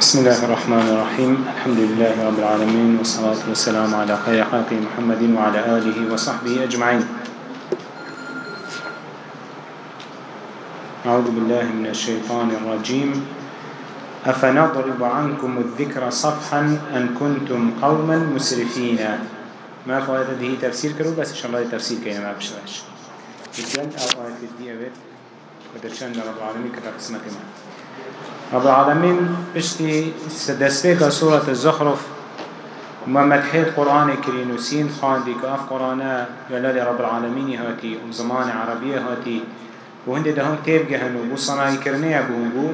بسم الله الرحمن الرحيم الحمد لله رب العالمين والصلاة والسلام على خير خلق محمد وعلى آله وصحبه أجمعين أعوذ بالله من الشيطان الرجيم أفنضرب عنكم الذكر صفحا أن كنتم قوما مسرفين ما فائدة هذه تفسير كرو بس إن شاء الله تفسير كينا ما بشرش بسيان أو آية الدية بيت ودرشان رب العالمين كتا قسمة ما رب العالمين بشتي دسبيك سورة الزخرف وما قرآن كريم وسين خان ديك أف قرآن يلال رب العالمين هاتي وزمان عربية هاتي وهند دهان تيب جهنو وصناعي كرنية بهنبو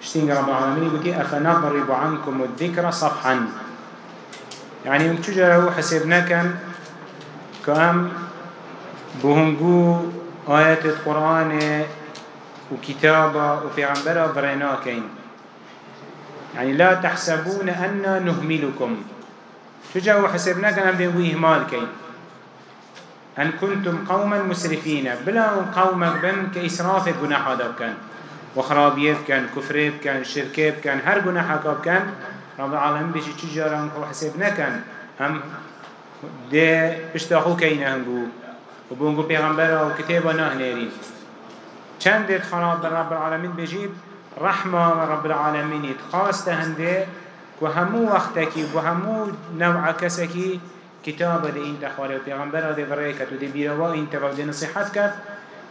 شتين رب العالمين يقول أفنضرب عنكم الذكر صفحا. يعني تجرى حسبنا كان كام بهنجو آيات القرآن وكتابة وبيغمبرة برينا كين يعني لا تحسبون أن نهملكم تجرى حسبنا كان إهمال كين أن كنتم قوما مسرفين بلا قومك بن كإسراف جناح هذا كان وخرابيه كان كفريه كان شركيه كان هر جناح كان رب العالمين بيجي تجارا وحسبنا كان هم ده بشتاخو كينا هنگو. وبونگو پیغمبر و کتابا نه نيرين چند ديت خراب رب العالمين بيجيب رحمة رب العالمين خاصة هنده وهمو وقتكي وهمو نوع كسكي كتاب ده انت خوالي و پیغمبر ده بريكت و ده بيروا انت و ده نصيحت كت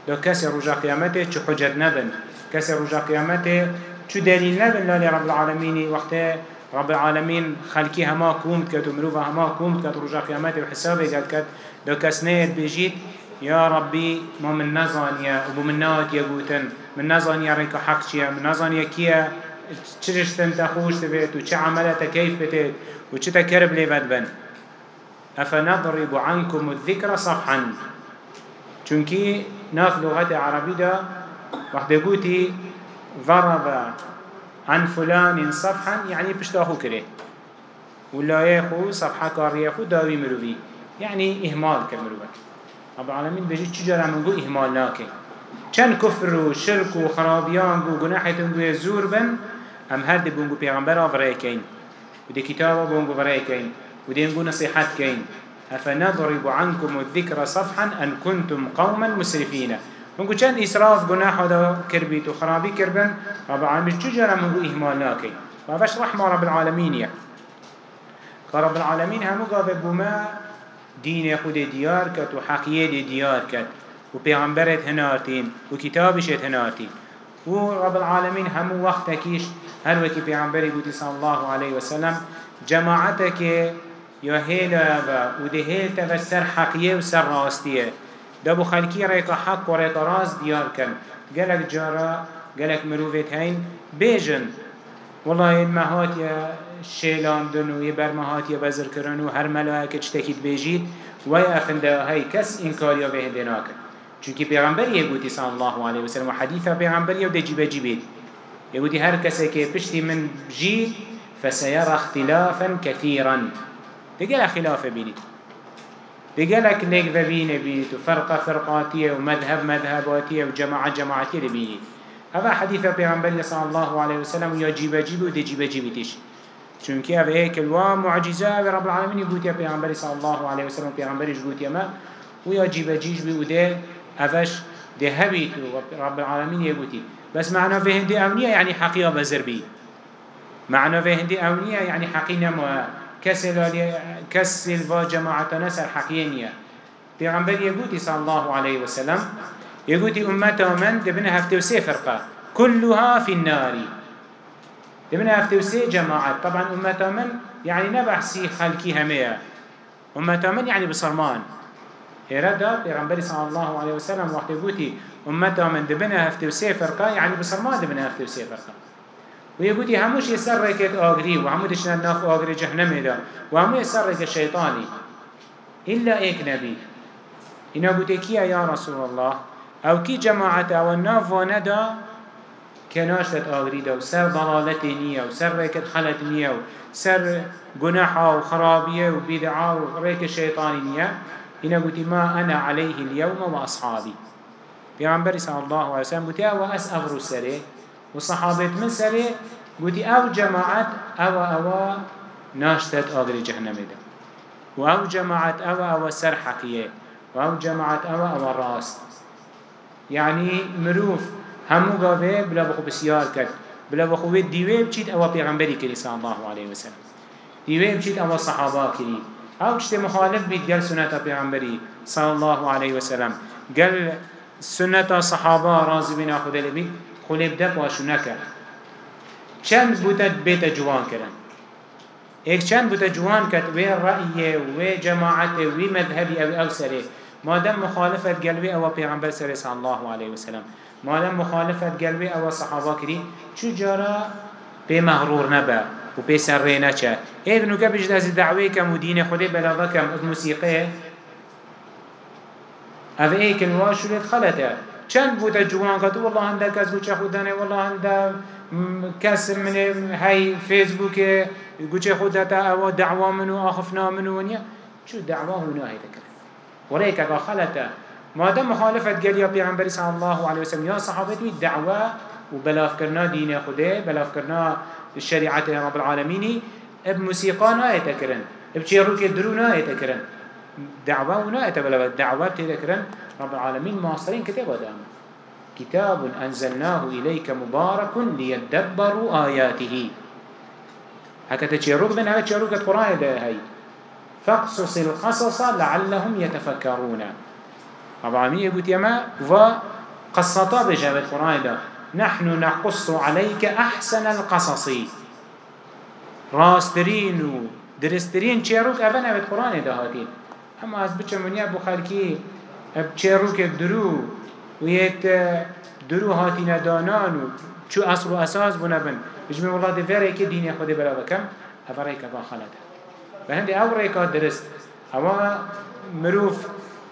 دو كسي رجا قيامته چو حجت نبن كسي رجا قيامته چو دليل نبن لالي رب العالمين وقته رب العالمين خلقي هما كومت كت ومروفا هما كومت كت رجا قيامته وحسابه قد كت دو كس نيت بيجيت يا ربي ما من نظانيا وبو من نوات يقوتن من نظانيا ريك حق چيا من نظانيا كيا چرشتن تخوش تبيت وچه عملتا كيف بتيت وچه تكرب ليفت بن. أفنضرب عنكم الذكر صفحا. چونكي ناف لغة عربية دا وقت ضرب عن فلان صفحا يعني بشتاخو كره ولا يخو صفحة كاريخو داوي مروي يعني إهمال كمروي. رب العالمين بيجي تجارة من قو إهمال ناكي چند كفر و شرك و خرابيان يزور بن هم هر دي بونگو پیغمبر آفرائكين و دي كتابة بونگو فرائكين و دي نقو نصيحات كين أفنضرب عنكم الذكر صفحا أن كنتم قوما مسرفين منكو چند إسراف گناح هذا كربيت وخرابي كربن رب العالمين چجرا منكو إهمال ناكي وفاش رحمة رب العالمين يا كرب العالمين همو قابل بما دين خود ديار كت وحقية دي ديار كت وبيغمبرت هنارتين وكتابشت هنارتين ورب العالمين همو وقتكيش هر وكي بيغمبري قوتي صلى الله عليه وسلم جماعتك يا هيلا وده هيل تفسر حقية وسر راستية دابو خلقي ريك حق وريك راس ديار كان قالك جارا قالك مروفيت هين بيجن والله المهات يا شيلان دنو يبر مهات يا بزر كرنو هر ملاك اجتكيت بيجيد ويا افنده هاي كس انكار يا به ديناك چونكي پیغمبر يقولي صلى الله عليه وسلم وحديثة پیغمبر يو دي جيبه جيبه يقولي هر كسي كي بشتي من جيد فسيرى اختلافا كثيرا دقال خلاف دقالك ليك ببين بيت وفرقة فرقاتية ومذهب مذهباتية وجماعة جماعتية بيني هذا حديث پیغمبر صلى الله عليه وسلم يا جيبه جيبه ودي جيبه جيبه تيش چونك هذا هيك الوا معجزة رب العالمين يقول يا پیغمبر صلى الله عليه وسلم پیغمبر يقول يا ما ويا جيبه جيبه وده أفش ده هبيت رب العالمين يقول بس معنى في هندي أونية يعني حقيقة بزربي معنى في هندي أونية يعني حقيقة ما كسل و جماعة نسر حقيقية پیغمبر يقول صلى الله عليه وسلم يقول أمتا من؟ دبنا هفتو سي فرقة. كلها في النار. دبنا هفتو سي جماعة. طبعا أمتا من؟ يعني نبحسي خلقي همية أمتا من يعني بصرمان إرادة پیغمبر صلى الله عليه وسلم وقت يقول أمتا من؟ دبنا هفتو سي فرقة. يعني بصرمان دبنا هفتو سي فرقة. ويقولي هموش يسر ركت آغري وهمو دشنا ناف آغري جهنم دا وهمو يسر ركت شيطاني. إلا إيك نبي. إنا قلت يا رسول الله؟ أو كي جماعة أو الناف وندا كناشت آغري دا وسر ضلالت نية وسر ركت خلت نية وسر جناحة وخرابية وبدعة وريك شيطاني نية إنا قلت ما أنا عليه اليوم وأصحابي بيعنبري صلى الله عليه وسلم قلت يا وأس أغرو السري وصحابة من سري قلت أو جماعت أو أو ناشتت آغري جهنم ده و أو جماعت أو أو سر حقية و أو جماعت أو أو راست يعني مروف. همو قاوه بلا بخو بسيار كد بلا بخو ديوه بچيت أو پیغمبری كري صلى الله عليه وسلم. ديوه بچيت أو صحابه كري أو چت مخالف بيت قال سنة پیغمبری صلى الله عليه وسلم قال سنة صحابه رازي بنا خده لبي خلب دب واشو نكر چند بوتا بيت جوان کرن ایک چند بوتا جوان کت وی رأیه وی جماعت وی مذهبی أو أو سره مادم مخالفت قلبي أو پیغمبر صلی الله علیه وسلم مادم مخالفت قلبي أو صحابه کری چو جارا بي نبا و بي سره نچه. إيه بنو كبش دازي دعوه كم و دين خده بلاغه كم چند بوده جوان کد؟ والله هنده کس گوچه خودانه والله هنده کس من هاي فيسبوك گوچه خودتا أو دعوا منو آخفنا منو ونیا شو دعواه هنا هي تكره وليك اگه خلطه ما دام مخالفت قال يا پیغمبر صلى الله عليه وسلم يا صحابتي دعوة وبلاف كرنا دين خده بلاف كرنا الشريعة رب العالمين اب موسيقى نا يتكرن اب چيروك درو نا يتكرن دعوة ونا يتبلا دعوة تذكرن رب العالمين معاصرين كتاب دام. كتاب أنزلناه إليك مبارك ليدبروا آياته هكذا تشيروك بين هكذا تشيروك القرآن ده هاي فاقصص القصص لعلهم يتفكرون. رب العالمين يقول يما وقصتا بجاب القرآن ده نحن نقص عليك أحسن القصص. راسترين درسترين تشيروك أبنا بالقرآن ده هاتين اما از بچه خلکی بچه که درو و یک درو هاتی ندانان و چو اصل و أساس بو نبن بجمع والله دفره که دین خود بلا بکم أو ریکا با خلده به أو ریکا درست. أما مروف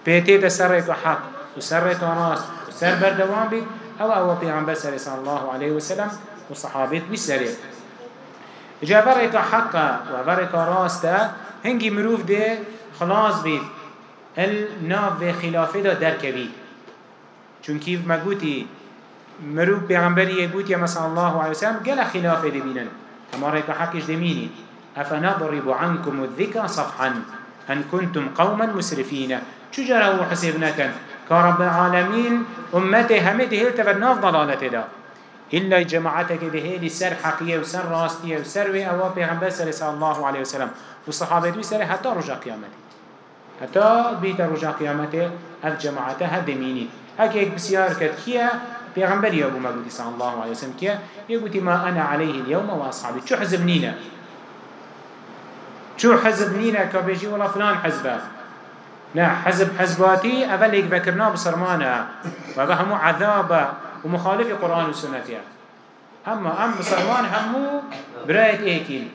پیتی ده سر ریکا حق و سر ریکا راست و سر بردوان بید أو أو پیغمبر سر صلی الله علیه وسلم و صحابیت بسره جا ورقا حقا و ورقا راستا هنگی مروف ده خلاص بید. الناف به خلافه دا درکوی چونکی ما گوتی مرو پیغمبری گوتی مثلا الله علیه وسلم گل خلافه دی بینن. اما ریک حقش دمینی أفنضرب عنكم الذكر صفحا؟ ان كنتم قوما مسرفين؟ چجرا حساب نکن كرب العالمين أمته همه ده تبر ناف ضلالته دا. إلا جماعتك ده سر حقية وسر راستية وسر وأوا پیغمبر صلى الله عليه وسلم. وصحابة دي سر حتى رجع قيامته. حتى بيت رجع قيامته هف جماعته هف دميني. هكي اك بسيار كد كيا پیغمبر يابو مقودي صلى الله عليه وسلم كيا يقولي ما أنا عليه اليوم وأصحابي. شو حزب شو حزب نينا كبيجي ولا فلان حزبه لا حزب حزباتي أول هيك ذكرناه بصرمانه وهذا همو عذابه ومخالف قرآن والسنة أما أم بصرمان همو برايت إيكين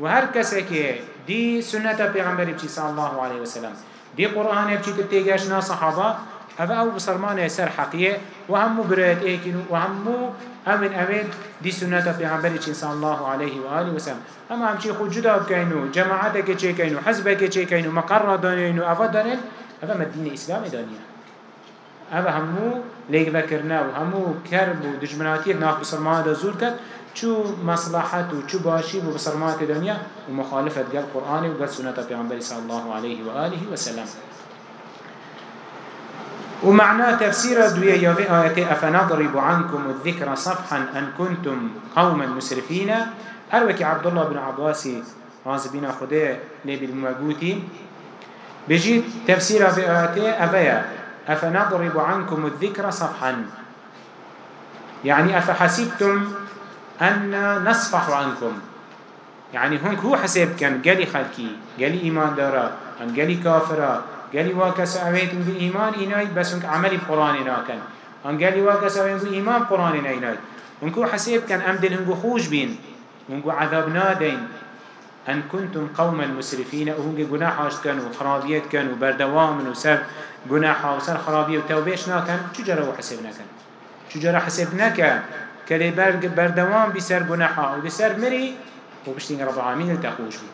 وهر كسك دي سنة پیغمبر بچي صلى الله عليه وسلم. دي قرآن بچي تبتيجاشنا صحابة هذا أو بسرمان يسر حقية وهمو برايت إيكين وهمو أمن أمن دي سنة پیغمبر بچي صلى الله عليه وآله وسلم أما هم چي خود جدا بكينو جماعتك چي كينو حزبك چي كينو مقرر دانينو أفاد دانين هذا مدين إسلام دانيه هذا همو ليك ذكرنا وهمو كرب ودجمناتي ناف بسرمان دا زور كد شو مصلحات وشو باشي بسرمات الدنيا ومخالفة قال القرآن وقال سنة پیغمبر صلى الله عليه وآله وسلم ومعنى تفسير دوية يوفي آيات أفنضرب عنكم الذكر صفحا أن كنتم قوما مسرفين؟ أروكي عبد الله بن عباس رازبين خده لبي الموجوتي بجيت تفسير في آيات أفيا. أفنضرب عنكم الذكر صفحا. يعني أفحسبتم أن نصفح عنكم. يعني هنك هو حساب كان قالي خلقي قالي إيمان دارا قالي كافرا. قالي واكس أويت بالإيمان إناي بس هنك عملي بقرآن إنا كان أن قالي واكس أويت بالإيمان قرآن إناي هنك هو حساب كان أمدل هنكو خوش بين هنكو عذاب نادين أن كنتم قوما مسرفين وهنك جناح عشت كانوا خرابيات كانوا بردوام وسر جناح وسر خرابية وتوبيش ناكن شو جرى وحسبنا كان شو جرى حسبنا كان كلي برگ بردوام بسر گناحا و بسر مري و بشتين رب العالمين التقوش بي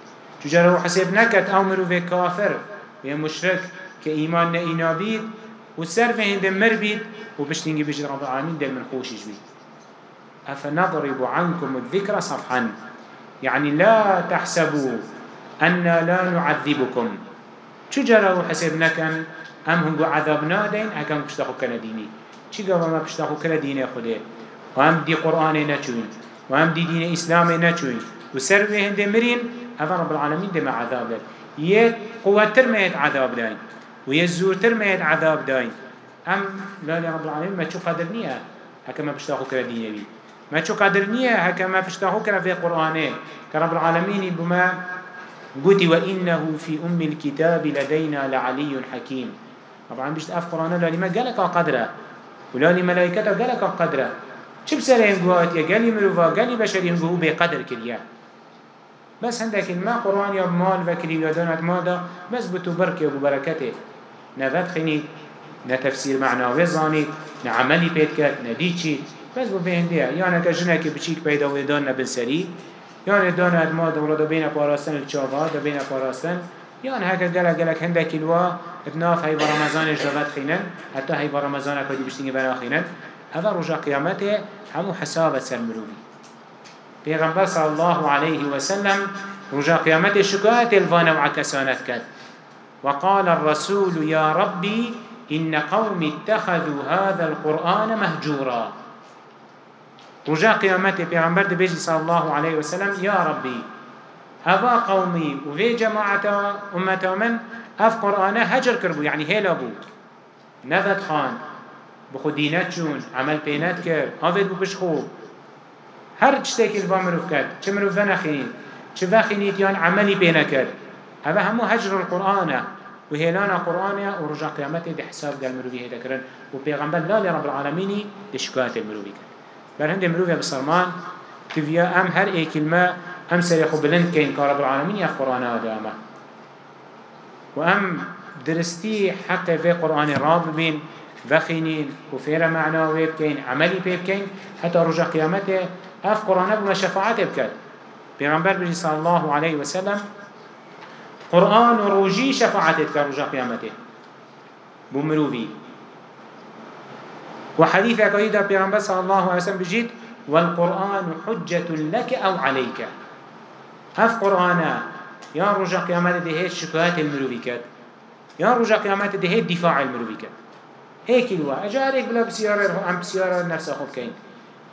چجارة حسب نكت أو مرو في كافر و مشرك كإيمان نئينا بيد و سر في هند مر بيد و بيجد رب العالمين دل من خوشش بيد أفنضرب عنكم الذكر صفحا. يعني لا تحسبوا أن لا نعذبكم. شو جرى حسبنا كان أم هم عذاب نادين هكذا بشتاخو كلا ديني چی گوه ما بشتاخو كلا دين خوده و هم دي قرآن نچوين و هم دي دين إسلام نچوين و سر به هنده مرين أفا رب العالمين دي ما عذاب دين يه قوة ترميت عذاب دين و يه زور ترميت عذاب دين أم لا رب العالمين ما تشو قادر نيه هكا ما بشتاخو كلا ديني بي ما تشو قادر نيه هكا ما بشتاخو كلا في قرآنه كرب العالمين بما قلت وإنه في أم الكتاب لدينا لعلي حكيم طبعا بيشت أف قرآن لاني ما قالك قدره. ولاني ملائكته قالك قدره. چه بسره قوات يا قالي مروفا قالي بشري هنقوه بقدر كريا بس عندك الماء قرآن يا مال وكري يا دونت مادا بس بتو بركة وبركته نفت خيني نتفسير معنى وزاني نعملي بيتك نديتشي بس بو بهندية يعني كجنك بچيك بيدا ودان نبنسري يعني دانت مادا ولا بين پاراستن الچاوا بين پاراستن. يعني هكا قالك قالك هندك الوا اتناف هاي برمضان اجدابات خينن حتى هاي برمضان كدي بشتيني برا خينن هذا رجع قيامته همو حسابة سلمروبي پیغمبر صلى الله عليه وسلم رجع قيامته شكاية الفانا وعكسانت كد وقال الرسول يا ربي إن قوم اتخذوا هذا القرآن مهجورا. رجع قيامته پیغمبر دبيجي صلى الله عليه وسلم يا ربي هذا قومي وفي جماعة أمة من اف قرآنه هجر کربو يعني هيلا بو نفت خان بخو دينت چون عمل بينت كر هافت بو بشخو هر چتاكي الفا مروف كد چه مروف نخينيد چه وخينيد يان عملي بينا كر هذا همو هجر القرآن وهيلانا قرآن ورجع قيامته دي حساب قال مروفي هيدا كرن وبيغمبر لا لرب العالمين دي شكاية المروفي كر بل هنده مروفي بسرمان تفيا ام هر اي كلمة ام سريخو بلند كين كارب العالمين يف قرآن هذا أما وأم درستي حتى في قرآن راب بين بخينين وفيرا معناه ويبكين عملي بيبكين حتى رجع قيامته أف قرآن بما شفاعت بكت بيغمبر بجي صلى الله عليه وسلم قرآن روجي شفاعتك رجع قيامته بمروفي وحديث أكيد بيغمبر صلى الله عليه وسلم بجيت والقرآن حجة لك أو عليك. هف قرآن يا رجع قيامت ده شكاية المروفي كد يا رجع قيامت ده دفاع المروفي كد هيك الوا اجارك بلا بسيارة ام بسيارة نفس خود كين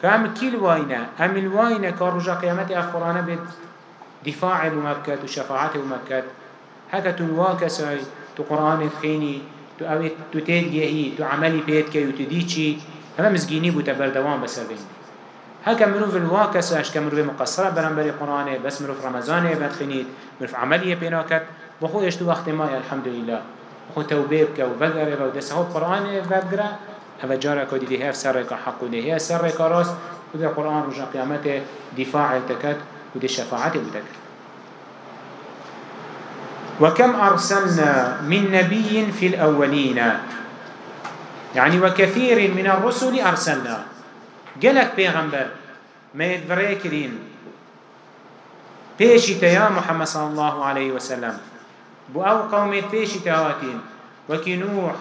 كام كيل واينا ام الواينا رجع قيامت افقرانا بد دفاع بمكت وشفاعات بمكت هكا تنوا كساي تو قرآن تخيني تو اوي تو تيد تو عملي بيت كي وتديشي هما مزجيني بو تبردوان بسر بين هكا مروف اش كمروف مقصرة برنبري قرآن بس مروف رمضان بدخنيت مروف عملية بيناكت بخو يشتو وقت ما الحمد لله بخو توبه بك وبقر ودس هو قرآن بقرة هذا جارة كودي دي سرق حق ودي هي سرق راس. وده قرآن رجع قيامته دفاع التكت ودي الشفاعة بتكت وكم أرسلنا من نبي في الأولين؟ يعني وكثير من الرسل أرسلنا. جلك پیغمبر ما يدفره كرين پیشی تیا محمد صلى الله عليه وسلم. بو أو قومي پیشی تهاتين وكي نوح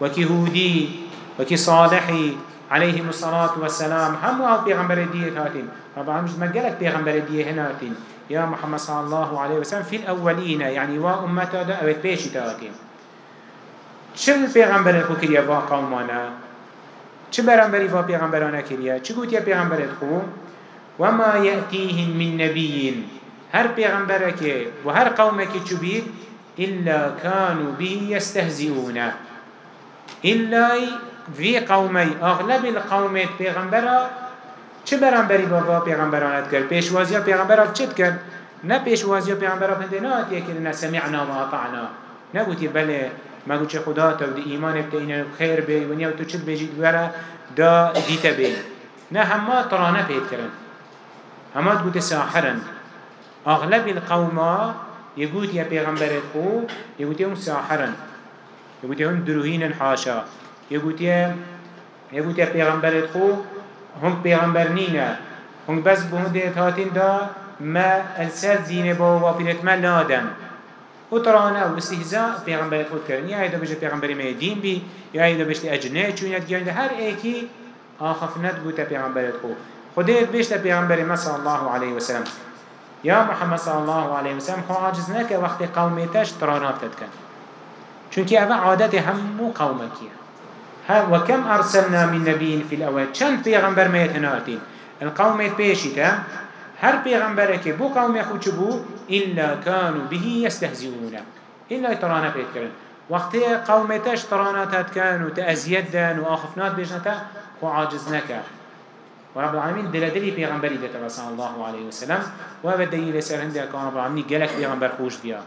وكي هودي. وكي صالحي عليهم الصلاة والسلام. هم أو پیغمبر ديه هاتين. طبعا مش مجلك پیغمبر ديه هناتين يا محمد صلى الله عليه وسلم في الأولين يعني وا أمتا دا أبد بيشي تهاتين شل پیغمبر خو كريا وا قومانا؟ چه برانبری و پیغمبرانه کریه چه گوتیه پیغمبرت خو وما يأتيهم من نبي هر و هر قومه که چو بید إلا كانوا به يستهزئون. إلا في قومي أغلب القومات پیغمبره چه برانبری بابا؟ پیغمبرانت کرد. پیشوازی پیغمبرات چت کرد؟ نه پیشوازی پیغمبرات هنده نه آتیه که نه سمعنا و اطعنا. نگوتی بله ما قلت خدا تو دی ایمان بتا اینا خیر بی و نیا تو چل بجید ورا دا دیتا بی. نه همه ترانه پید کرن. همه تقول ساحرا اغلب القوم يقول يا پیغمبر خو يقول يهم ساحرا يقول يهم دروهين حاشا. يقول يا يقول يا پیغمبر خو هم پیغمبر نينا هم بس بهده هاتين دا ما السر زينه با وابيرت ما لادن و ترانا و استهزاء پیغمبر خود کردن یا ایدا بجه پیغمبر می دین بی یا ایدا بجه اجنه چونیت گرنده هر ایکی آخفنت بوتا پیغمبرت خود خديت بيشتا بيغمبر ما صلى الله عليه وسلم يا محمد صلى الله عليه وسلم خو عاجز نكا وقت قوميتش ترانات تتكن چونك اوه عادت همو قومكيه وكم أرسلنا من نبي في الأول؟ چند پیغمبر ما يتناتين القوم بيشتا هر پیغمبرك بو قوم يخوش بو إلا كانوا به يستهزئون. إلا ترانا بيتكرن وقت قومتش ترانا تتكن وتأزيد دان وآخفنات بيجنتا وعاجز نكا ورب العالمين دل دلي پیغمبری دتا صلى الله عليه وسلم و بدي لسر هنده كان رب العالمين جلك پیغمبر خوش بيا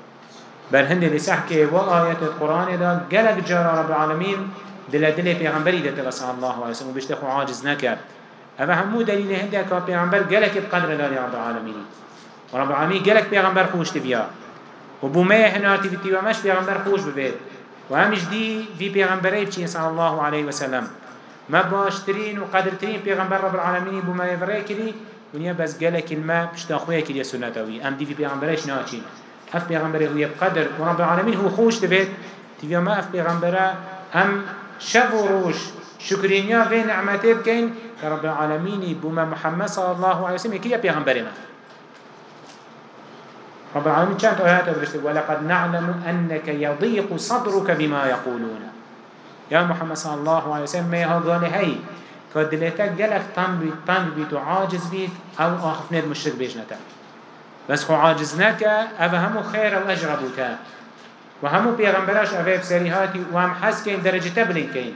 بر هنده لسحك و آيات القرآن دا جلك جرى رب العالمين دل دل پیغمبری دتا صلى الله عليه وسلم وبشتخو عاجز نكا أما همو دليل هنده كان پیغمبر جلك بقدر لالي رب العالمين ورب العالمين جلك پیغمبر خوش تبيا وبومه هناتي في تيوامش پیغمبر خوش ببيت وهمش دي في پیغمبره بچين صلى الله عليه وسلم ما باشترين وقدرترين پیغمبر رب العالمين بما يفره كري ونيا بس قال كلمة بشتا خويا كري سنتوي ام دي في پیغمبرش ناچين اف پیغمبره هو بقدر ورب العالمين هو خوش دبيت تيوما ما اف پیغمبره ام شب وروش شكرين يا في نعمته بكين كرب العالمين بما محمد صلى الله عليه وسلم كي پیغمبره ما رب العالمين كانت آيات برشت ولقد نعلم أنك يضيق صدرك بما يقولون يا محمد صلى الله عليه وسلم ما يهضان هاي كدلتك جلك تنبي تنبي تعاجز بيت أو آخفني المشرك بيجنتا بس خو عاجزناك أفهمو خير وأجربك وهمو بيغمبراش أفيب سريهاتي وهم حس كين درجة تبلين كين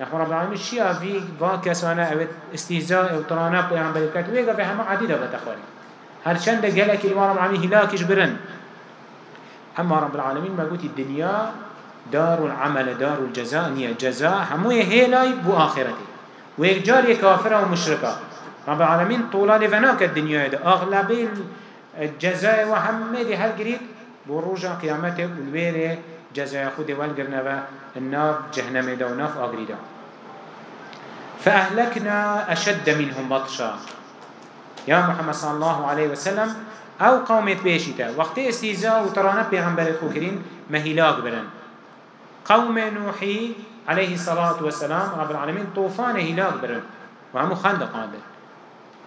نحو رب العالمين شيئا في باكسانا أو استهزاء أو طرانا بيغمبركات ويقف همو عديدة بتخاري هر چند گلک الوارم عمی هلاکش برن. اما رب العالمين قلت الدنيا دار العمل دار الجزاء نية جزاء همو هلاي بو آخرته ويك جار كافرة ومشركة رب العالمين طولان فناك الدنيا ده أغلب الجزاء وحمد هل قريب بروجا قيامته والويرة جزاء خود والقرنبا النار جهنم ده وناف أغري ده فأهلكنا أشد منهم بطشا. يا محمد صلى الله عليه وسلم أو قومت بيشيتا وقت استيزاء وترانا بيغمبر خوكرين مهلاك برن. قوم نوحي عليه الصلاة والسلام رب العالمين طوفان هلاك برن. وعمو خندق عادل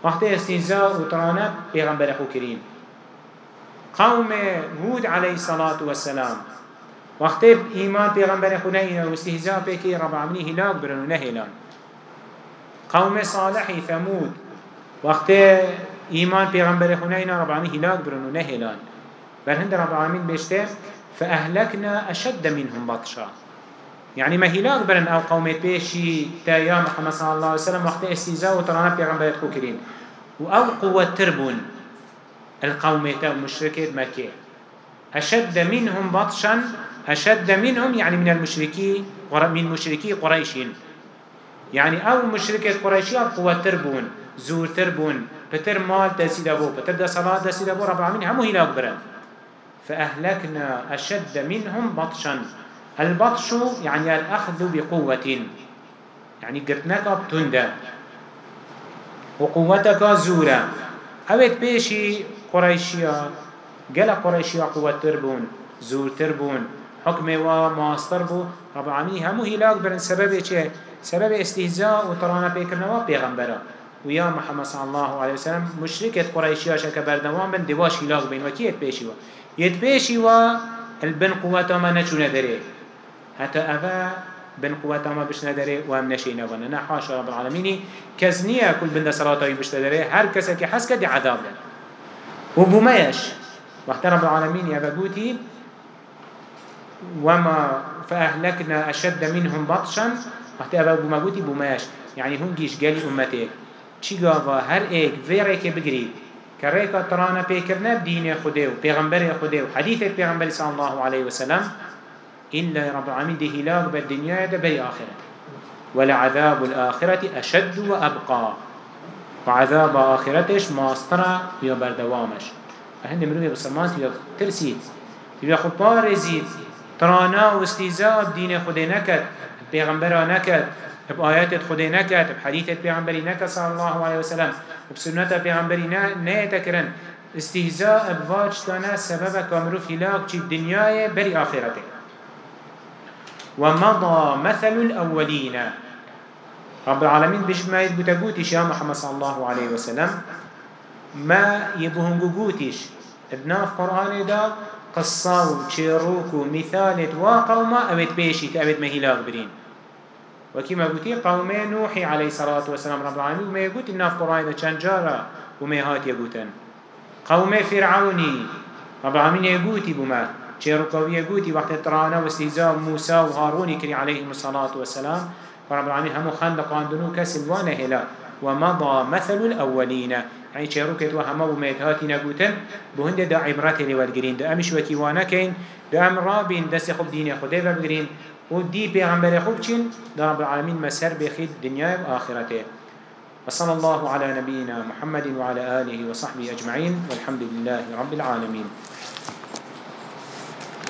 وقت استيزاء وترانا بيغمبر خوكرين قوم هود عليه الصلاة والسلام. وقت إيمان بيغمبر خنين واستهزاء بكي رب العالمين هلاك برن ونهلان قوم صالح ثمود وقت إيمان پیغمبر خنينا رب العالمين هلاك برنو نهلان بل هند رب العالمين بيشته فأهلكنا أشد منهم بطشا. يعني ما هلاك برن أو قومت بيشي تايا محمد صلى الله عليه وسلم وقت استيزاء وترانا پیغمبر خوكرين وأو قوة تربون القومت ومشركة مكة أشد منهم بطشا أشد منهم يعني من المشركين من مشركي قريشين. يعني أو مشركة قريشية قوة تربون زورتر بون بتر مال دسيدا بو بتر صلاة دسيدا بو رب العالمين همو هلاك برن فأهلكنا أشد منهم بطشا. البطش يعني الأخذ بقوة. يعني قرتناك بتندا وقوتك زورا. اوت بيشي قريشيا قال قريشيا قوة تربون زور تربون حكم وماستر بو. رب العالمين همو هلاك برن. سبب چه سبب استهزاء وطرانا بيكرنا وبيغمبرا ويا محمد صلى الله عليه وسلم مشركة قريشيا شك بردوان بن دواش هلاك بين وكي يتبيشي وا؟ يتبيشي وا البن قوة ما نشون دري حتى أفا بن قوة ما بش ندري وهم نشي نبنا نحاش رب العالمين كزنية كل بند صلاة بش ندري هر كسك حسك دي عذاب لن وبميش وقت رب العالمين يا بقوتي وما فأهلكنا أشد منهم بطشا. وقت أبا بمقوتي بميش يعني هم جيش قالي أمتك چی گاوا؟ هر ایک ویره که بگرید که ترانا پیکرنه دین خوده و پیغمبر خوده و حدیث پیغمبر صلی الله علیه وسلم إلا رب العالمين ده هلاك بالدنيا ده بي آخرة ولعذاب الآخرة أشد وأبقى. وعذاب آخرتش ماسترا يا بردوامش. هند مروي بسلمان تبقى ترسيد تبقى خود بارزيد ترانا واستيزاء بدين خده نكت پیغمبرا نكت بآيات خدي نكت بحديثة بيعنبري نكت صلى الله عليه وسلم وبسنة بيعنبري نيتكرن استهزاء بواج كان سبب كامرو في لاك چي الدنيا بري آخرته ومضى مثل الأولين رب العالمين بيش ما يتبوتش يا محمد صلى الله عليه وسلم. ما يبهن قوتيش ابناف قرآن دا قصة وشيروك ومثالة وقوما أبد بيشي تأبد مهلاك برين. وكما قلتي قوم نوحي عليه الصلاة والسلام رب العالمين وما يقول في قرآن كان جارة وما هات يقولن قوم فرعوني رب العالمين يقول بما شيروكوي يقول وقت ترانا واستهزاء موسى وهارون كري عليهم الصلاة والسلام. فرب العالمين هم خندق عندنو كسلوان هلا ومضى مثل الأولين. يعني شيروكت وهما وميت هاتي نقولن بهند دا عبرات اللي والجرين دا أمش وكيوانا كين دا أم رابين دست خب دين خدای بگرین و دی پیغمبر خوب چین در رب العالمین مسر بخید دنیا و آخرته وصلى الله على نبينا محمد وعلى آله وصحبه أجمعين والحمد لله رب العالمين